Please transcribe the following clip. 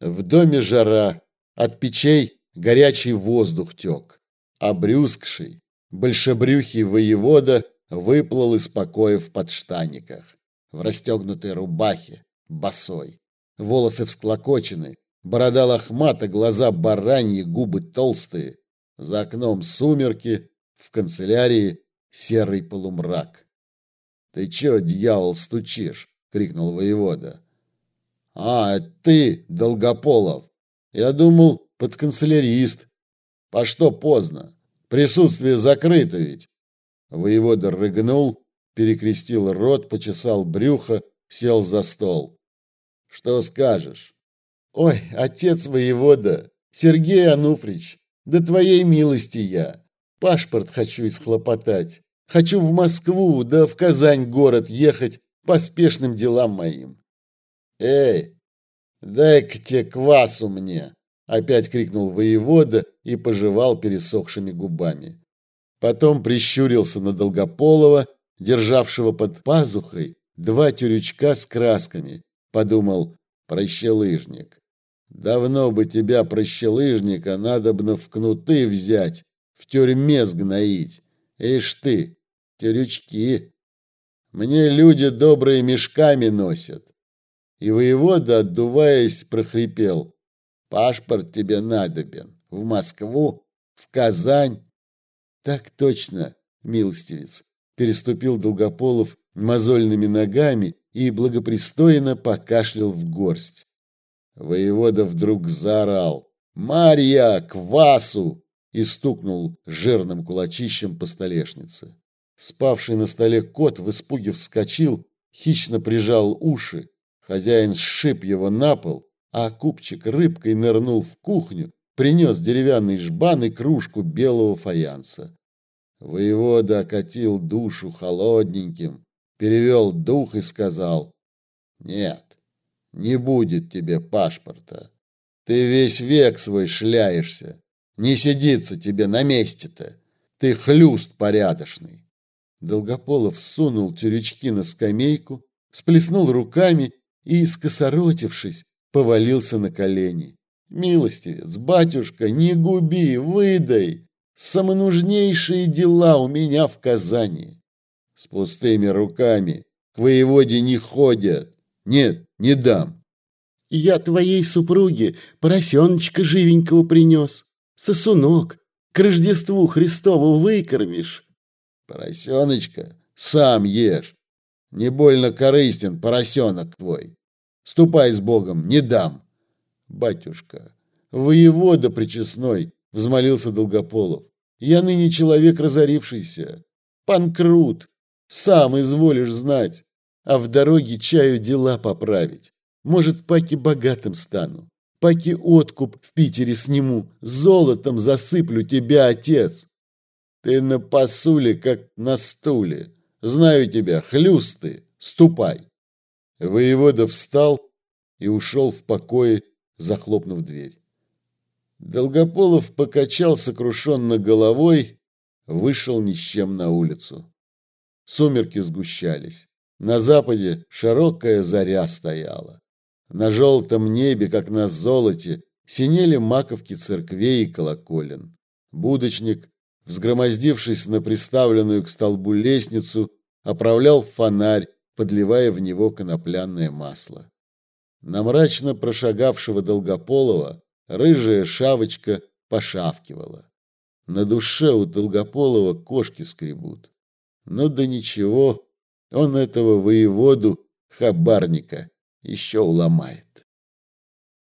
В доме жара, от печей горячий воздух тек. Обрюзгший, большебрюхий воевода выплыл из покоя в подштаниках, в расстегнутой рубахе, босой. Волосы всклокочены, борода лохмата, глаза бараньи, губы толстые. За окном сумерки, в канцелярии серый полумрак. «Ты чё, дьявол, стучишь?» — крикнул воевода. «А, ты, Долгополов! Я думал, подканцелярист. По что поздно? Присутствие закрыто ведь!» Воевода рыгнул, перекрестил рот, почесал брюхо, сел за стол. «Что скажешь?» «Ой, отец воевода, Сергей Ануфрич, да твоей милости я. Пашпорт хочу исхлопотать. Хочу в Москву, да в Казань город ехать по спешным делам моим. Эй, дай-ка квасу мне, опять крикнул воевода и пожевал пересохшими губами. Потом прищурился на Долгополова, державшего под пазухой два тюрючка с красками. Подумал, прощелыжник. Давно бы тебя, прощелыжника, надобно в кнуты взять, в тюрьме сгноить. Ишь ты, Терючки. Мне люди добрые мешками носят. И воевода, отдуваясь, прохрипел. Паспорт тебе надобен. В Москву, в Казань. Так точно, милостивец. Переступил Долгополов мозольными ногами и благопристойно покашлял в горсть. Воевода вдруг заорал. «Марья, квасу!» и стукнул жирным кулачищем по столешнице. Спавший на столе кот в испуге вскочил, хищно прижал уши. Хозяин сшиб его на пол, а купчик рыбкой нырнул в кухню, принес деревянный жбан и кружку белого фаянса. Воевода окатил душу холодненьким, перевел дух и сказал, «Нет, не будет тебе паспорта. Ты весь век свой шляешься. Не сидится тебе на месте-то. Ты хлюст порядочный. Долгополов сунул тюрячки на скамейку, сплеснул руками и, скосоротившись, повалился на колени. «Милостивец, батюшка, не губи, выдай! Самонужнейшие дела у меня в Казани!» «С пустыми руками к воеводе не ходят! Нет, не дам!» «Я твоей супруге поросеночка живенького принес, сосунок, к Рождеству Христову выкормишь!» Поросеночка, сам ешь. Не больно корыстен поросенок твой. Ступай с Богом, не дам. Батюшка, воевода причестной, взмолился Долгополов. Я ныне человек разорившийся. Панкрут, сам изволишь знать. А в дороге чаю дела поправить. Может, паки богатым стану. Паки откуп в Питере сниму. Золотом засыплю тебя, отец. Ты на посуле, как на стуле. Знаю тебя, хлюсты, ступай. Воевода встал и ушел в покое, захлопнув дверь. Долгополов покачал сокрушенно головой, вышел ни с чем на улицу. Сумерки сгущались. На западе широкая заря стояла. На желтом небе, как на золоте, синели маковки церквей и колоколен. Будочник взгромоздившись на приставленную к столбу лестницу, оправлял фонарь, подливая в него конопляное масло. На мрачно прошагавшего Долгополова рыжая шавочка пошавкивала. На душе у Долгополова кошки скребут. Но да ничего, он этого воеводу, хабарника, еще уломает.